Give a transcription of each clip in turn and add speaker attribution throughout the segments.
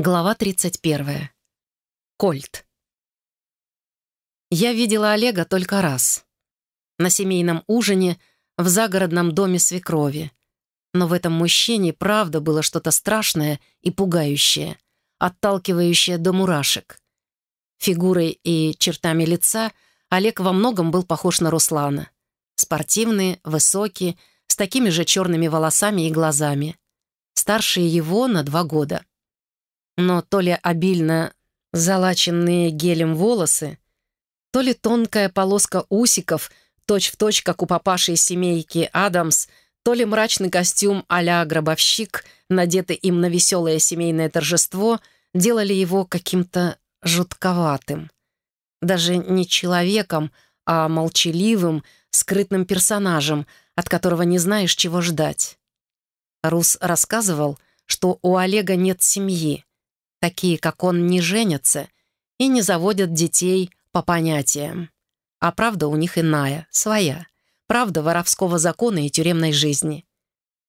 Speaker 1: Глава 31. Кольт. Я видела Олега только раз. На семейном ужине в загородном доме свекрови. Но в этом мужчине правда было что-то страшное и пугающее, отталкивающее до мурашек. Фигурой и чертами лица Олег во многом был похож на Руслана. Спортивный, высокий, с такими же черными волосами и глазами. Старше его на два года но то ли обильно залаченные гелем волосы, то ли тонкая полоска усиков, точь-в-точь, точь, как у папаши из семейки Адамс, то ли мрачный костюм а-ля гробовщик, надетый им на веселое семейное торжество, делали его каким-то жутковатым. Даже не человеком, а молчаливым, скрытным персонажем, от которого не знаешь, чего ждать. Рус рассказывал, что у Олега нет семьи, Такие, как он, не женятся и не заводят детей по понятиям. А правда у них иная, своя. Правда воровского закона и тюремной жизни.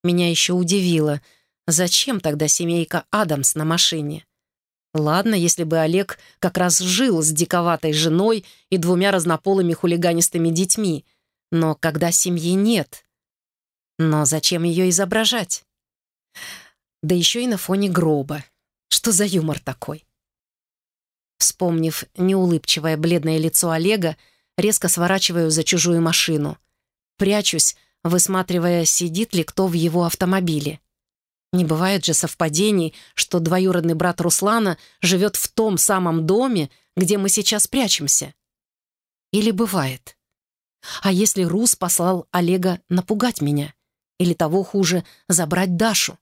Speaker 1: Меня еще удивило, зачем тогда семейка Адамс на машине? Ладно, если бы Олег как раз жил с диковатой женой и двумя разнополыми хулиганистыми детьми, но когда семьи нет. Но зачем ее изображать? Да еще и на фоне гроба. Что за юмор такой? Вспомнив неулыбчивое бледное лицо Олега, резко сворачиваю за чужую машину. Прячусь, высматривая, сидит ли кто в его автомобиле. Не бывает же совпадений, что двоюродный брат Руслана живет в том самом доме, где мы сейчас прячемся. Или бывает? А если Рус послал Олега напугать меня? Или того хуже, забрать Дашу?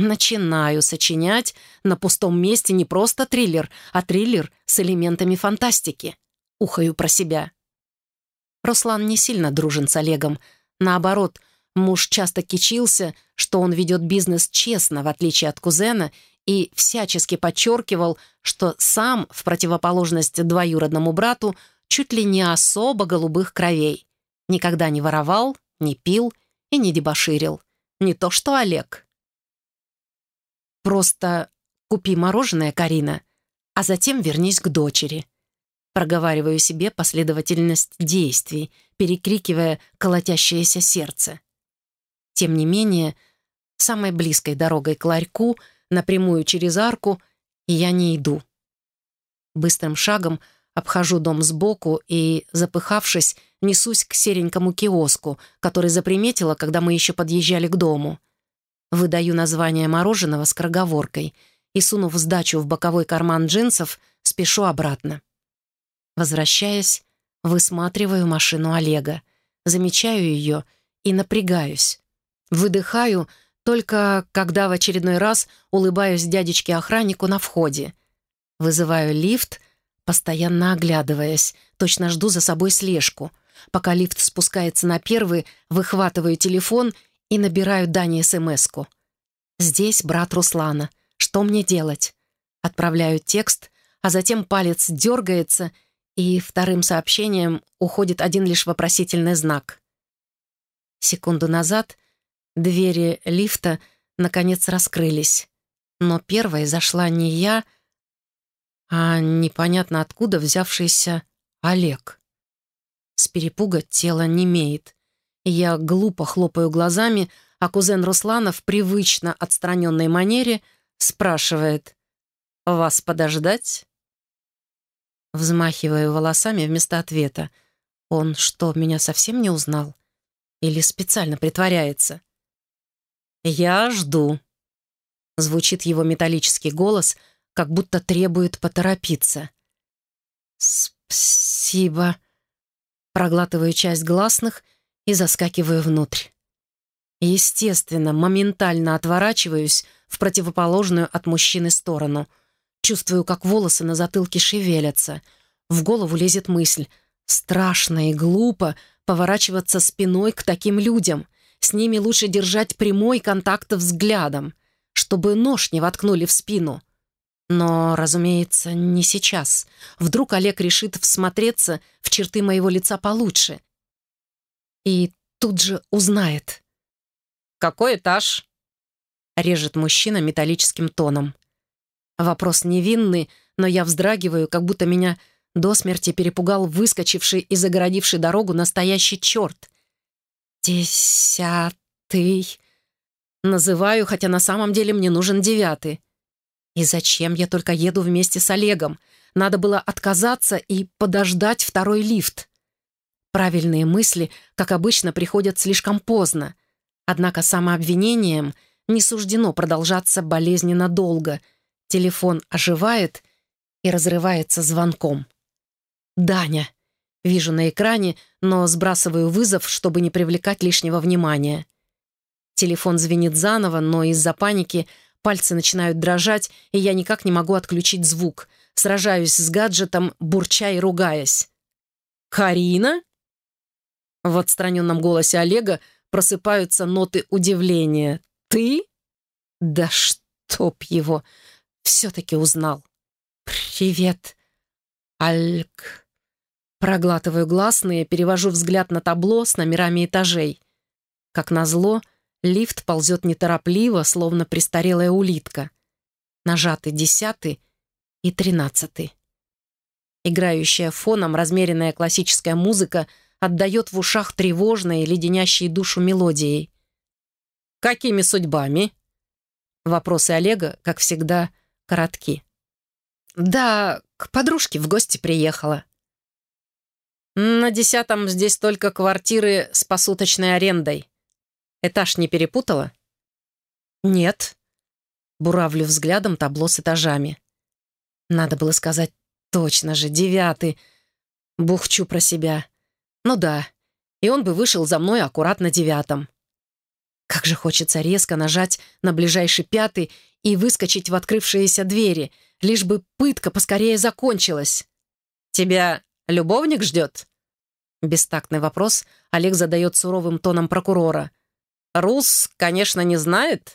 Speaker 1: Начинаю сочинять на пустом месте не просто триллер, а триллер с элементами фантастики. Ухаю про себя. Руслан не сильно дружен с Олегом. Наоборот, муж часто кичился, что он ведет бизнес честно, в отличие от кузена, и всячески подчеркивал, что сам, в противоположность двоюродному брату, чуть ли не особо голубых кровей. Никогда не воровал, не пил и не дебоширил. Не то что Олег. Просто купи мороженое, Карина, а затем вернись к дочери. Проговариваю себе последовательность действий, перекрикивая колотящееся сердце. Тем не менее, самой близкой дорогой к ларьку, напрямую через арку, я не иду. Быстрым шагом обхожу дом сбоку и, запыхавшись, несусь к серенькому киоску, который заприметила, когда мы еще подъезжали к дому — Выдаю название мороженого с кроговоркой и, сунув сдачу в боковой карман джинсов, спешу обратно. Возвращаясь, высматриваю машину Олега, замечаю ее и напрягаюсь. Выдыхаю, только когда в очередной раз улыбаюсь дядечке-охраннику на входе. Вызываю лифт, постоянно оглядываясь, точно жду за собой слежку. Пока лифт спускается на первый, выхватываю телефон — и набираю Дане СМС-ку. «Здесь брат Руслана. Что мне делать?» Отправляю текст, а затем палец дергается, и вторым сообщением уходит один лишь вопросительный знак. Секунду назад двери лифта наконец раскрылись, но первой зашла не я, а непонятно откуда взявшийся Олег. С перепуга тело немеет. Я глупо хлопаю глазами, а кузен Руслана в привычно отстраненной манере спрашивает «Вас подождать?» Взмахиваю волосами вместо ответа. Он что, меня совсем не узнал? Или специально притворяется? «Я жду», — звучит его металлический голос, как будто требует поторопиться. «Спасибо», — проглатываю часть гласных — и заскакиваю внутрь. Естественно, моментально отворачиваюсь в противоположную от мужчины сторону. Чувствую, как волосы на затылке шевелятся. В голову лезет мысль. Страшно и глупо поворачиваться спиной к таким людям. С ними лучше держать прямой контакт взглядом, чтобы нож не воткнули в спину. Но, разумеется, не сейчас. Вдруг Олег решит всмотреться в черты моего лица получше и тут же узнает.
Speaker 2: «Какой этаж?»
Speaker 1: — режет мужчина металлическим тоном. Вопрос невинный, но я вздрагиваю, как будто меня до смерти перепугал выскочивший и загородивший дорогу настоящий черт. «Десятый...» Называю, хотя на самом деле мне нужен девятый. И зачем я только еду вместе с Олегом? Надо было отказаться и подождать второй лифт. Правильные мысли, как обычно, приходят слишком поздно. Однако самообвинением не суждено продолжаться болезненно долго. Телефон оживает и разрывается звонком. «Даня!» Вижу на экране, но сбрасываю вызов, чтобы не привлекать лишнего внимания. Телефон звенит заново, но из-за паники пальцы начинают дрожать, и я никак не могу отключить звук. Сражаюсь с гаджетом, бурча и ругаясь. «Карина?» В отстраненном голосе Олега просыпаются ноты удивления. «Ты?» «Да чтоб его! Все-таки узнал!» «Привет, Альк!» Проглатываю гласные, перевожу взгляд на табло с номерами этажей. Как назло, лифт ползет неторопливо, словно престарелая улитка. Нажаты десятый и тринадцатый. Играющая фоном размеренная классическая музыка отдает в ушах тревожной, леденящей душу мелодией. «Какими судьбами?» Вопросы Олега, как всегда, коротки. «Да, к подружке в гости приехала». «На десятом здесь только квартиры с посуточной арендой. Этаж не перепутала?» «Нет». Буравлю взглядом табло с этажами. Надо было сказать точно же, девятый. Бухчу про себя. Ну да, и он бы вышел за мной аккуратно девятом. Как же хочется резко нажать на ближайший пятый и выскочить в открывшиеся двери, лишь бы пытка поскорее закончилась. «Тебя любовник ждет?» Бестактный вопрос Олег задает суровым тоном прокурора. «Рус, конечно, не знает?»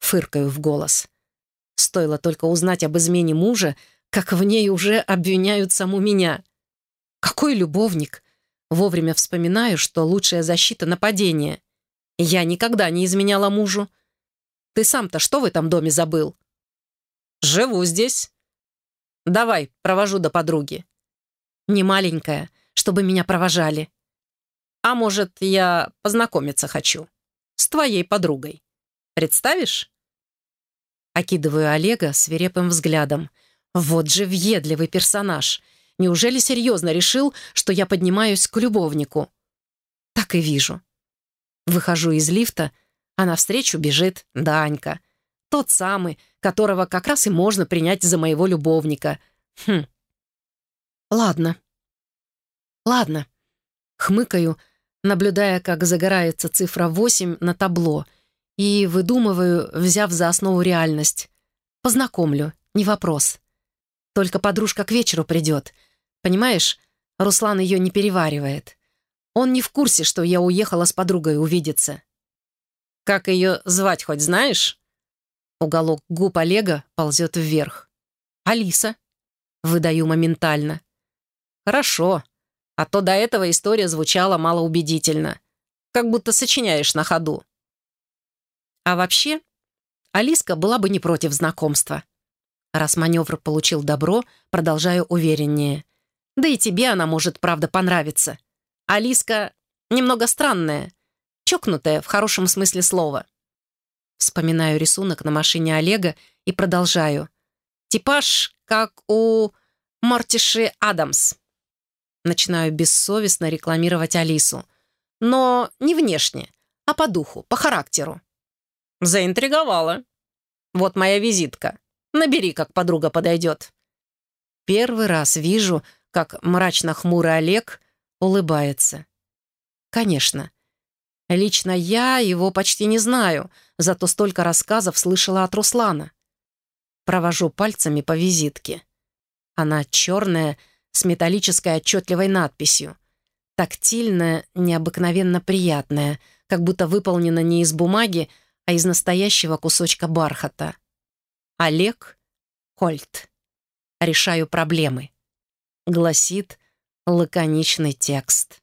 Speaker 1: Фыркаю в голос. Стоило только узнать об измене мужа, как в ней уже обвиняют саму меня. Какой любовник? Вовремя вспоминаю, что лучшая защита — нападение. Я никогда не изменяла мужу. Ты сам-то что в этом доме забыл? Живу здесь. Давай, провожу до подруги. Не маленькая, чтобы меня провожали. А может, я познакомиться хочу? С твоей подругой. Представишь? Окидываю Олега свирепым взглядом. Вот же въедливый персонаж. Неужели серьезно решил, что я поднимаюсь к любовнику? Так и вижу. Выхожу из лифта, а навстречу бежит Данька. Тот самый, которого как раз и можно принять за моего любовника. Хм. Ладно. Ладно. Хмыкаю, наблюдая, как загорается цифра 8 на табло, и выдумываю, взяв за основу реальность. Познакомлю, не вопрос. Только подружка к вечеру придет. Понимаешь, Руслан ее не переваривает. Он не в курсе, что я уехала с подругой увидеться. «Как ее звать, хоть знаешь?» Уголок губ Олега ползет вверх. «Алиса», — выдаю моментально. «Хорошо, а то до этого история звучала малоубедительно. Как будто сочиняешь на ходу». А вообще, Алиска была бы не против знакомства. Раз маневр получил добро, продолжаю увереннее. Да и тебе она может, правда, понравиться. Алиска немного странная, чокнутая в хорошем смысле слова. Вспоминаю рисунок на машине Олега и продолжаю. Типаж, как у Мортиши Адамс. Начинаю бессовестно рекламировать Алису. Но не внешне, а по духу, по характеру. Заинтриговала. Вот моя визитка. Набери, как подруга подойдет. Первый раз вижу, как мрачно-хмурый Олег улыбается. Конечно. Лично я его почти не знаю, зато столько рассказов слышала от Руслана. Провожу пальцами по визитке. Она черная, с металлической отчетливой надписью. Тактильная, необыкновенно приятная, как будто выполнена не из бумаги, а из настоящего кусочка бархата. Олег Кольт. Решаю проблемы. Гласит лаконичный текст.